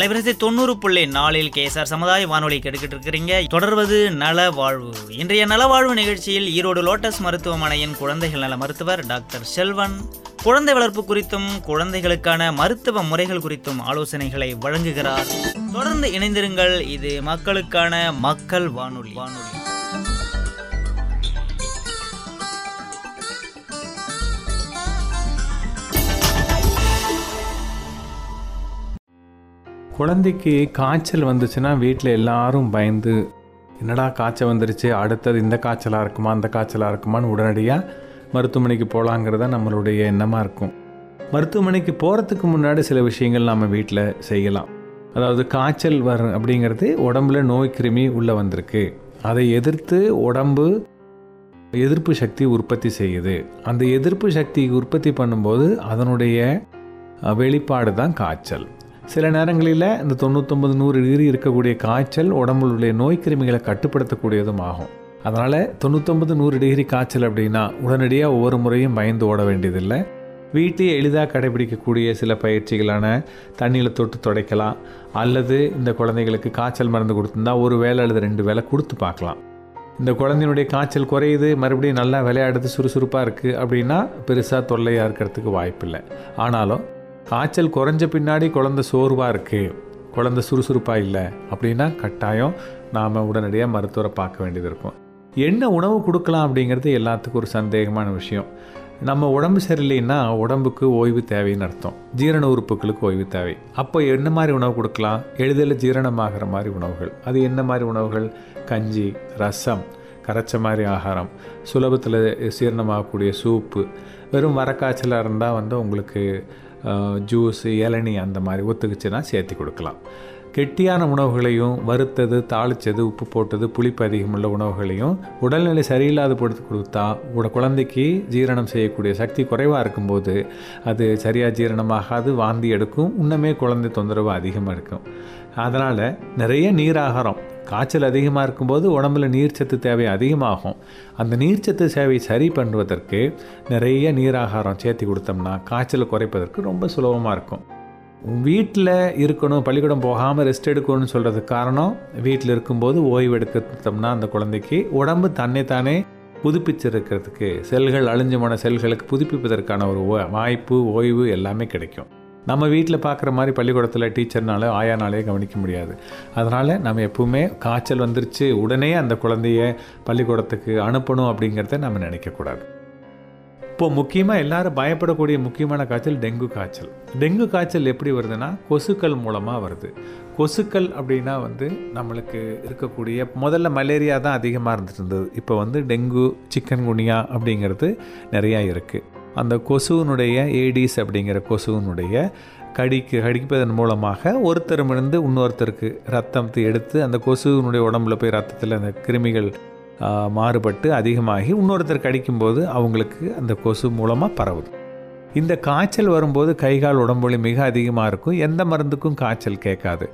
அலைவரிசை தொண்ணூறு புள்ளி நாளில் கேஎஸ்ஆர் சமுதாய வானொலி கெடுக்கிட்டு இருக்கிறீங்க தொடர்வது நல வாழ்வு. இன்றைய நல வாழ்வு நிகழ்ச்சியில் ஈரோடு லோட்டஸ் மருத்துவமனையின் குழந்தைகள் நல மருத்துவர் டாக்டர் செல்வன். குழந்தை வளர்ப்பு குறித்தும் குழந்தைகளுக்கான மருத்துவ முறைகள் குறித்தும் ஆலோசனைகளை வழங்குகிறார். தொடர்ந்து இணைந்திருங்கள் இது மக்களுக்கான மக்கள் வானொலி வானொலி. குழந்தைக்கு காய்ச்சல் வந்துச்சுன்னா வீட்டில் எல்லாரும் பயந்து என்னடா காய்ச்சல் வந்துருச்சு? அடுத்தது இந்த காய்ச்சலாக இருக்குமா? அந்த காய்ச்சலாக இருக்குமான்னு உடனடியாக மருத்துவமனைக்கு போகலாங்கிறத நம்மளுடைய எண்ணமாக இருக்கும். மருத்துவமனைக்கு போகிறதுக்கு முன்னாடி சில விஷயங்கள் நம்ம வீட்டில் செய்யலாம். அதாவது காய்ச்சல் வர அப்படிங்கிறது உடம்புல நோய் கிருமி உள்ளே வந்திருக்கு. அதை எதிர்த்து உடம்பு எதிர்ப்பு சக்தி உற்பத்தி செய்யுது. அந்த எதிர்ப்பு சக்தி உற்பத்தி பண்ணும்போது அதனுடைய வெளிப்பாடு தான் காய்ச்சல். சில நேரங்களில் இந்த தொண்ணூத்தொம்பது நூறு டிகிரி இருக்கக்கூடிய காய்ச்சல் உடம்புடைய நோய் கிருமிகளை கட்டுப்படுத்தக்கூடியதும் ஆகும். அதனால் தொண்ணூத்தொம்பது நூறு டிகிரி காய்ச்சல் அப்படின்னா உடனடியாக ஒவ்வொரு முறையும் பயந்து ஓட வேண்டியதில்லை. வீட்டையே எளிதாக கடைபிடிக்கக்கூடிய சில பயிற்சிகளான தண்ணியில் தொட்டு துடைக்கலாம். அல்லது இந்த குழந்தைகளுக்கு காய்ச்சல் மருந்து கொடுத்துருந்தா ஒரு வேலை அல்லது ரெண்டு வேலை கொடுத்து பார்க்கலாம். இந்த குழந்தையினுடைய காய்ச்சல் குறையுது மறுபடியும் நல்லா விளையாடுது சுறுசுறுப்பாக இருக்குது அப்படின்னா பெருசாக தொல்லையாக இருக்கிறதுக்கு வாய்ப்பில்லை. ஆனாலும் காய்ச்சல் குறைஞ்ச பின்னாடி குழந்தை சோர்வாக இருக்குது குழந்தை சுறுசுறுப்பாக இல்லை. அப்படின்னா கட்டாயம் நாம் உடனடியாக மருத்துவரை பார்க்க வேண்டியது இருக்கும். என்ன உணவு கொடுக்கலாம் அப்படிங்கிறது எல்லாத்துக்கும் ஒரு சந்தேகமான விஷயம். நம்ம உடம்பு சரியில்லைன்னா உடம்புக்கு ஓய்வு தேவைன்னு அர்த்தம். ஜீரண உறுப்புகளுக்கு ஓய்வு தேவை. அப்போ என்ன மாதிரி உணவு கொடுக்கலாம்? எளிதில் ஜீரணமாகிற மாதிரி உணவுகள். அது என்ன மாதிரி உணவுகள்? கஞ்சி ரசம் கரைச்ச மாதிரி ஆகாரம் சுலபத்தில் சீரணமாகக்கூடிய சூப்பு. வெறும் வரக்காய்ச்சலாக இருந்தால் வந்து உங்களுக்கு ஜூஸ் இளநி அந்த மாதிரி ஒத்துக்குச்சுன்னா சேர்த்து கொடுக்கலாம். கெட்டியான உணவுகளையும் வறுத்தது தாளித்தது உப்பு போட்டது புளிப்பு அதிகமுள்ள உணவுகளையும் உடல்நிலை சரியில்லாத பொழுது கொடுத்தா உட குழந்தைக்கு ஜீரணம் செய்யக்கூடிய சக்தி குறைவாக இருக்கும்போது அது சரியாக ஜீரணமாகாது வாந்தி எடுக்கும். இன்னுமே குழந்தை தொந்தரவு அதிகமாக இருக்கும். அதனால் நிறைய நீராகாரம் காய்ச்சல் அதிகமாக இருக்கும்போது உடம்புல நீர்ச்சத்து தேவை அதிகமாகும். அந்த நீர்ச்சத்து சேவையை சரி பண்ணுவதற்கு நிறைய நீராகாரம் சேர்த்து கொடுத்தோம்னா காய்ச்சலை குறைப்பதற்கு ரொம்ப சுலபமாக இருக்கும். வீட்டில் இருக்கணும் பள்ளிக்கூடம் போகாமல் ரெஸ்ட் எடுக்கணும்னு சொல்கிறதுக்கு காரணம் வீட்டில் இருக்கும்போது ஓய்வு எடுக்கிறோம்னா அந்த குழந்தைக்கு உடம்பு தன்னை தானே புதுப்பிச்சிருக்கிறதுக்கு செல்கள் அழிஞ்சு போன செல்களுக்கு புதுப்பிப்பதற்கான ஒரு வாய்ப்பு ஓய்வு எல்லாமே கிடைக்கும். நம்ம வீட்டில் பார்க்குற மாதிரி பள்ளிக்கூடத்தில் டீச்சர்னால ஆயானாலே கவனிக்க முடியாது. அதனால் நம்ம எப்பவுமே காய்ச்சல் வந்துருச்சு உடனே அந்த குழந்தைய பள்ளிக்கூடத்துக்கு அனுப்பணும் அப்படிங்கிறத நம்ம நினைக்கக்கூடாது இப்போ முக்கியமாக எல்லாரும் பயப்படக்கூடிய முக்கியமான காய்ச்சல் டெங்கு காய்ச்சல். டெங்கு காய்ச்சல் எப்படி வருதுன்னா கொசுக்கள் மூலமாக வருது. கொசுக்கள் அப்படின்னா வந்து நம்மளுக்கு இருக்கக்கூடிய முதல்ல மலேரியா தான் அதிகமாக இருந்துட்டு இருந்தது இப்போ வந்து டெங்கு சிக்கன் குனியா அப்படிங்கிறது நிறையா இருக்குது அந்த கொசுவினுடைய ஏடிஸ் அப்படிங்கிற கொசுவினுடைய கடிக்கு கடிப்பதன் மூலமாக ஒருத்தருமிருந்து இன்னொருத்தருக்கு ரத்தத்தை எடுத்து அந்த கொசுவினுடைய உடம்புல போய் ரத்தத்தில் அந்த கிருமிகள் மாறுபட்டு அதிகமாகி இன்னொருத்தர் கடிக்கும்போது அவங்களுக்கு அந்த கொசு மூலமாக பரவுது. இந்த காய்ச்சல் வரும்போது கை கால் உடம்புலி மிக அதிகமாக இருக்கும். எந்த மருந்துக்கும் காய்ச்சல் கேட்காது.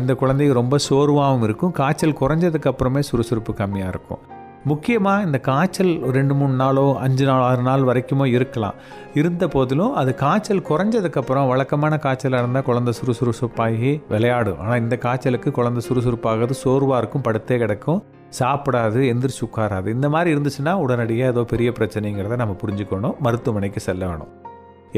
இந்த குழந்தைக்கு ரொம்ப சோர்வாகவும் இருக்கும். காய்ச்சல் குறைஞ்சதுக்கப்புறமே சுறுசுறுப்பு கம்மியாக இருக்கும். முக்கியமாக இந்த காய்ச்சல் ஒரு ரெண்டு மூணு நாளோ அஞ்சு நாள் ஆறு நாள் வரைக்குமோ இருக்கலாம். இருந்த போதிலும் அது காய்ச்சல் குறைஞ்சதுக்கப்புறம் வழக்கமான காய்ச்சலாக இருந்தால் குழந்தை சுறுசுறுசுப்பாகி விளையாடும். ஆனால் இந்த காய்ச்சலுக்கு குழந்தை சுறுசுறுப்பாகிறது சோர்வாக இருக்கும் படுத்தே கிடக்கும் சாப்பிடாது எந்திரிச்சு உட்காராது. இந்த மாதிரி இருந்துச்சுன்னா உடனடியாக ஏதோ பெரிய பிரச்சனைங்கிறத நம்ம புரிஞ்சுக்கணும் மருத்துவமனைக்கு செல்ல வேணும்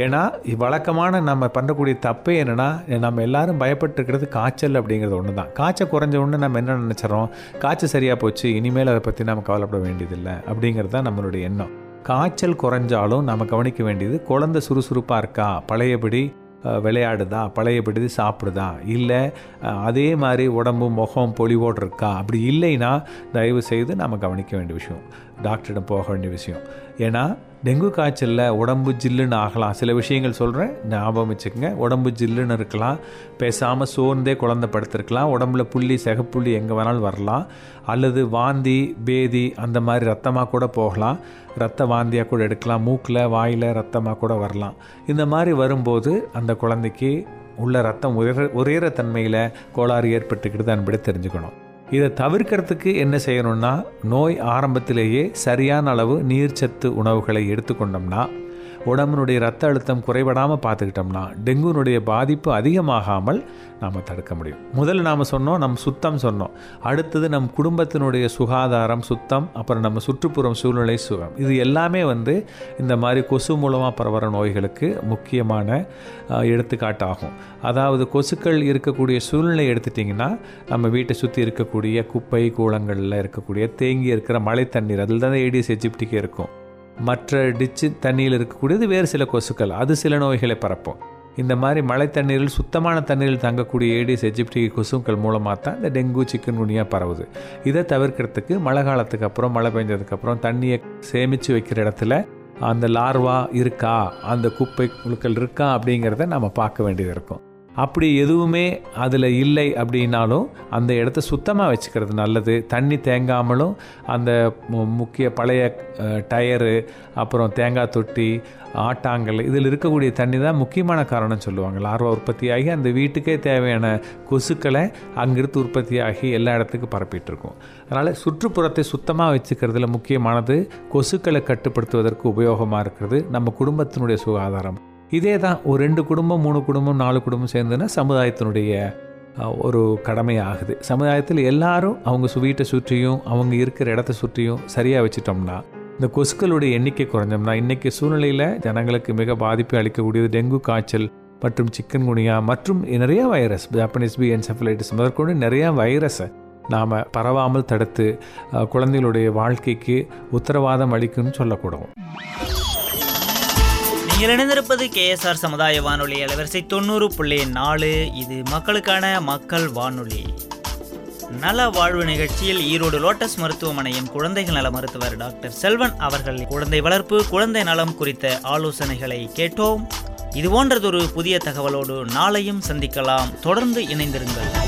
ஏன்னா வழக்கமான நம்ம பண்ணக்கூடிய தப்பே என்னென்னா நம்ம எல்லாரும் பயப்பட்டுருக்கிறது காய்ச்சல் அப்படிங்கிறது ஒன்று தான் காய்ச்சல் குறைஞ்ச உடனே நம்ம என்ன நினச்சிடறோம்? காய்ச்சல் சரியாக போச்சு இனிமேல் அதை பற்றி நம்ம கவலைப்பட வேண்டியதில்லை அப்படிங்கிறது தான் நம்மளுடைய எண்ணம். காய்ச்சல் குறைஞ்சாலும் நம்ம கவனிக்க வேண்டியது குழந்தை சுறுசுறுப்பாக இருக்கா? பழையபடி விளையாடுதா? பழையபடி சாப்பிடுதா? இல்லை அதே மாதிரி உடம்பு முகம் பொலிவோடு இருக்கா? அப்படி இல்லைன்னா தயவு செய்து நம்ம கவனிக்க வேண்டிய விஷயம். டாக்டரிடம் போக வேண்டிய விஷயம். ஏன்னா டெங்கு காய்ச்சலில் உடம்பு ஜில்லுன்னு ஆகலாம். சில விஷயங்கள் சொல்கிறேன் ஞாபகம் வச்சுக்கோங்க. உடம்பு ஜில்லுன்னு இருக்கலாம். பேசாமல் சோர்ந்தே குழந்தை படுத்திருக்கலாம். உடம்புல புள்ளி செகப்புள்ளி எங்கே வேணாலும் வரலாம். அல்லது வாந்தி பேதி அந்த மாதிரி ரத்தமாக கூட போகலாம். ரத்த வாந்தியாக கூட எடுக்கலாம். மூக்கில் வாயில் ரத்தமாக கூட வரலாம். இந்த மாதிரி வரும்போது அந்த குழந்தைக்கு உள்ள ரத்தம் உயர உரையிற தன்மையில் கோளாறு ஏற்பட்டுக்கிட்டு தான் தெரிஞ்சுக்கணும். இதை தவிர்க்கிறதுக்கு என்ன செய்யணும்னா நோய் ஆரம்பத்திலேயே சரியான அளவு நீர்ச்சத்து உணவுகளை எடுத்துக்கொண்டோம்னா உடம்புனுடைய ரத்த அழுத்தம் குறைபடாமல் பார்த்துக்கிட்டோம்னா டெங்குனுடைய பாதிப்பு அதிகமாகாமல் நாம் தடுக்க முடியும். முதல்ல நாம் சொன்னோம் நம் சுத்தம் சொன்னோம். அடுத்தது நம் குடும்பத்தினுடைய சுகாதாரம் சுத்தம் அப்புறம் நம்ம சுற்றுப்புறம் சூழ்நிலை சுகம். இது எல்லாமே வந்து இந்த மாதிரி கொசு மூலமாக பரவுற நோய்களுக்கு முக்கியமான எடுத்துக்காட்டாகும். அதாவது கொசுக்கள் இருக்கக்கூடிய சூழ்நிலை எடுத்துட்டிங்கன்னா நம்ம வீட்டை சுற்றி இருக்கக்கூடிய குப்பை கூளங்களில் இருக்கக்கூடிய தேங்கி இருக்கிற மழை தண்ணீர் அதில் தான் ஏடிஎஸ் எஜிப்டிக்கு இருக்கும். மற்ற டிச்சு தண்ணியில் இருக்கக்கூடியது வேறு சில கொசுக்கள். அது சில நோய்களை பரப்பும். இந்த மாதிரி மழை தண்ணீரில் சுத்தமான தண்ணீரில் தங்கக்கூடிய ஏடிஸ் எஜிப்டி கொசுக்கள் மூலமாக தான் இந்த டெங்கு சிக்கன் குனியாக பரவுது. இதை தவிர்க்கிறதுக்கு மழை காலத்துக்கு அப்புறம் மழை பெஞ்சதுக்கப்புறம் தண்ணியை சேமித்து வைக்கிற இடத்துல அந்த லார்வா இருக்கா? அந்த குப்பை குழுக்கள் இருக்கா? அப்படிங்கிறத நம்ம பார்க்க வேண்டியது இருக்கும். அப்படி எதுவுமே அதில் இல்லை அப்படின்னாலும் அந்த இடத்த சுத்தமாக வச்சுக்கிறது நல்லது. தண்ணி தேங்காமலும் அந்த மு- முக்கிய பழைய டயரு அப்புறம் தேங்காய் தொட்டி ஆட்டாங்கல் இதில் இருக்கக்கூடிய தண்ணி தான் முக்கியமான காரணம் சொல்லுவாங்க லார்வா உற்பத்தியாகி அந்த வீட்டுக்கே தேவையான கொசுக்களை அங்கிருந்து உற்பத்தியாகி எல்லா இடத்துக்கும் பரப்பிட்டுருக்கும். அதனால் சுற்றுப்புறத்தை சுத்தமாக வச்சுக்கிறதுல முக்கியமானது கொசுக்களை கட்டுப்படுத்துவதற்கு உபயோகமாக இருக்கிறது நம்ம குடும்பத்தினுடைய சுகாதாரம். இதே தான் ஒரு ரெண்டு குடும்பம் மூணு குடும்பம் நாலு குடும்பம் சேர்ந்துன்னா சமுதாயத்தினுடைய ஒரு கடமை ஆகுது சமுதாயத்தில் எல்லாரும் அவங்க சு- வீட்டை சுற்றியும் அவங்க இருக்கிற இடத்த சுற்றியும் சரியாக வச்சிட்டோம்னா இந்த கொசுக்களுடைய எண்ணிக்கை குறைஞ்சோம்னா இன்றைக்கி சூழ்நிலையில் ஜனங்களுக்கு மிக பாதிப்பை அளிக்கக்கூடியது டெங்கு காய்ச்சல் மற்றும் சிக்கன் குனியா மற்றும் நிறைய வைரஸ் ஜாப்பனீஸ் பி என்செஃபலைட்டிஸ் முதற்கொண்டு நிறையா வைரஸை நாம் பரவாமல் தடுத்து குழந்தைகளுடைய வாழ்க்கைக்கு உத்தரவாதம் அளிக்கும்னு சொல்லக்கூடும். நீங்கள் இணைந்திருப்பது கேஎஸ்ஆர் சமுதாய வானொலி அலைவரிசை தொண்ணூறு புள்ளி நாலு. இது மக்களுக்கான மக்கள் வானொலி. நல வாழ்வு நிகழ்ச்சியில் ஈரோடு லோட்டஸ் மருத்துவமனையின் குழந்தைகள் நல மருத்துவர் டாக்டர் செல்வன் அவர்கள் குழந்தை வளர்ப்பு குழந்தை நலம் குறித்த ஆலோசனைகளை கேட்டோம். இது போன்றதொரு புதிய தகவலோடு நாளையும் சந்திக்கலாம். தொடர்ந்து இணைந்திருங்கள்.